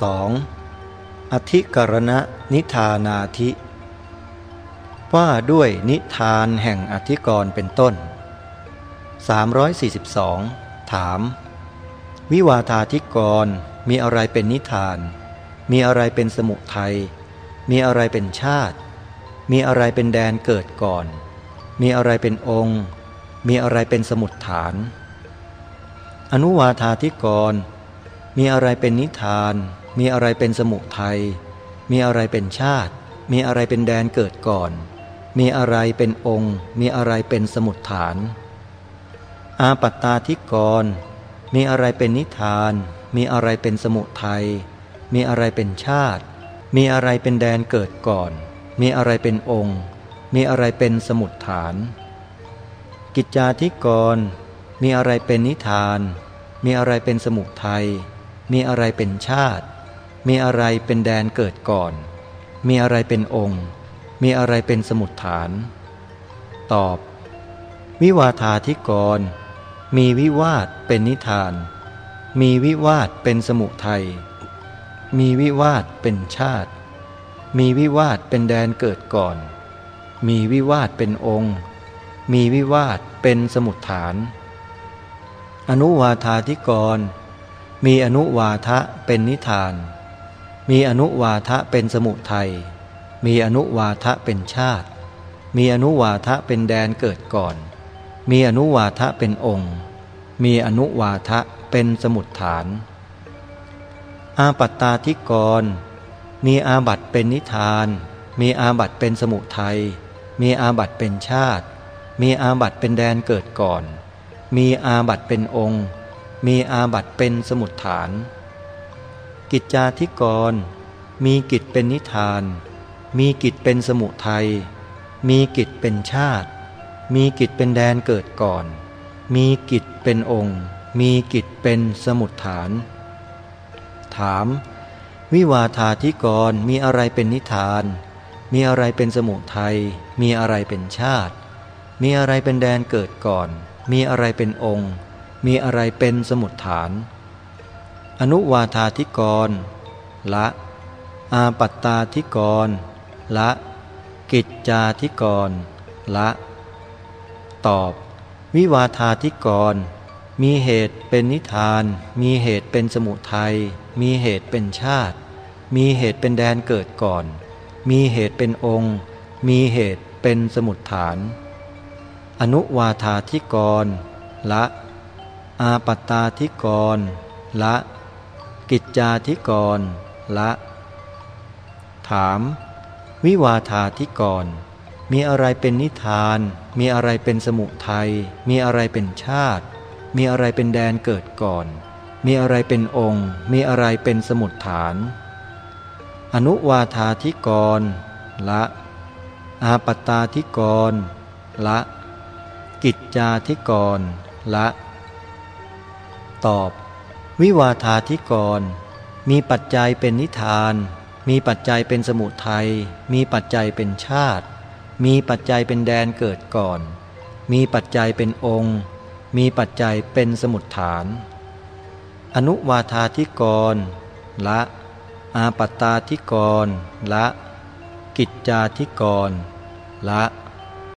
2. อธิกรณนิทานาธิ ว่าด้วยนิทานแห่งอธิกรณ์เป็นต้น 342 ถาม วิวาทาธิกรมีอะไรเป็นนิทาน มีอะไรเป็นสมุทัย มีอะไรเป็นชาติ มีอะไรเป็นแดนเกิดก่อน มีอะไรเป็นองค์ มีอะไรเป็นสมุดฐาน อนุวาธาธิกร มีอะไรเป็นนิทาน มีอะไรเป็นสมุทัย มีอะไรเป็นชาติ มีอะไรเป็นแดนเกิดก่อน มีอะไรเป็นองค์ มีอะไรเป็นสมุดฐาน อาปัตตาธิกร มีอะไรเป็นนิทาน มีอะไรเป็นสมุทัย มีอะไรเป็นชาติ มีอะไรเป็นแดนเกิดก่อน มีอะไรเป็นองค์ มีอะไรเป็นสมุดฐาน กิจจาธิกร มีอะไรเป็นนิทาน มีอะไรเป็นสมุทัย มีอะไรเป็นชาติ มีอะไรเป็นแดนเกิดก่อน มีอะไรเป็นองค์ มีอะไรเป็นสมุดฐาน ตอบ วิวาธาธิกร มีวิวาทเป็นนิทาน มีวิวาทเป็นสมุทัย มีวิวาทเป็นชาติ มีวิวาทเป็นแดนเกิดก่อน มีวิวาทเป็นองค์ มีวิวาทเป็นสมุดฐาน อนุวาธาธิกร มีอนุวาทะเป็นนิทาน มีอนุวาทะเป็นสมุทัย มีอนุวาทะเป็นชาติ มีอนุวาทะเป็นแดนเกิดก่อน มีอนุวาทะเป็นองค์ มีอนุวาทะเป็นสมุดฐาน อาปัตตาธิกร มีอาบัติเป็นนิทาน มีอาบัติเป็นสมุทัย มีอาบัติเป็นชาติ มีอาบัติเป็นแดนเกิดก่อน มีอาบัติเป็นองค์ มีอาบัติเป็นสมุฏฐาน กิจจาธิกรณ์ มีกิจเป็นนิทาน มีกิจเป็นสมุทัย มีกิจเป็นชาติ มีกิจเป็นแดนเกิดก่อน มีกิจเป็นองค์ มีกิจเป็นสมุดฐาน ถาม วิวาธาธิกรมีอะไรเป็นนิทาน มีอะไรเป็นสมุทัย มีอะไรเป็นชาติ มีอะไรเป็นแดนเกิดก่อน มีอะไรเป็นองค์ มีอะไรเป็นสมุดฐาน อนุวาธาธิกร ละ อาปัตตาธิกร ละ กิจจาธิกร ละ ตอบ วิวาธาธิกร มีเหตุเป็นนิทาน มีเหตุเป็นสมุทัย มีเหตุเป็นชาติ มีเหตุเป็นแดนเกิดก่อน มีเหตุเป็นองค์ มีเหตุเป็นสมุดฐาน อนุวาธาธิกร ละ อาปัตตาธิกร ละ กิจจาธิกร ละ ถาม วิวาธาธิกร มีอะไรเป็นนิทาน มีอะไรเป็นสมุทัย มีอะไรเป็นชาติ มีอะไรเป็นแดนเกิดก่อน มีอะไรเป็นองค์ มีอะไรเป็นสมุดฐาน อนุวาธาธิกร ละ อาปตาธิกร ละ กิจจาธิกร ละ ตอบ วิวาธาธิกร มีปัจจัยเป็นนิทาน มีปัจจัยเป็นสมุทัย มีปัจจัยเป็นชาติ มีปัจจัยเป็นแดนเกิดก่อน มีปัจจัยเป็นองค์ มีปัจจัยเป็นสมุดฐาน อนุวาธาธิกร ละ อาปัตตาธิกร ละ กิจจาธิกร ละ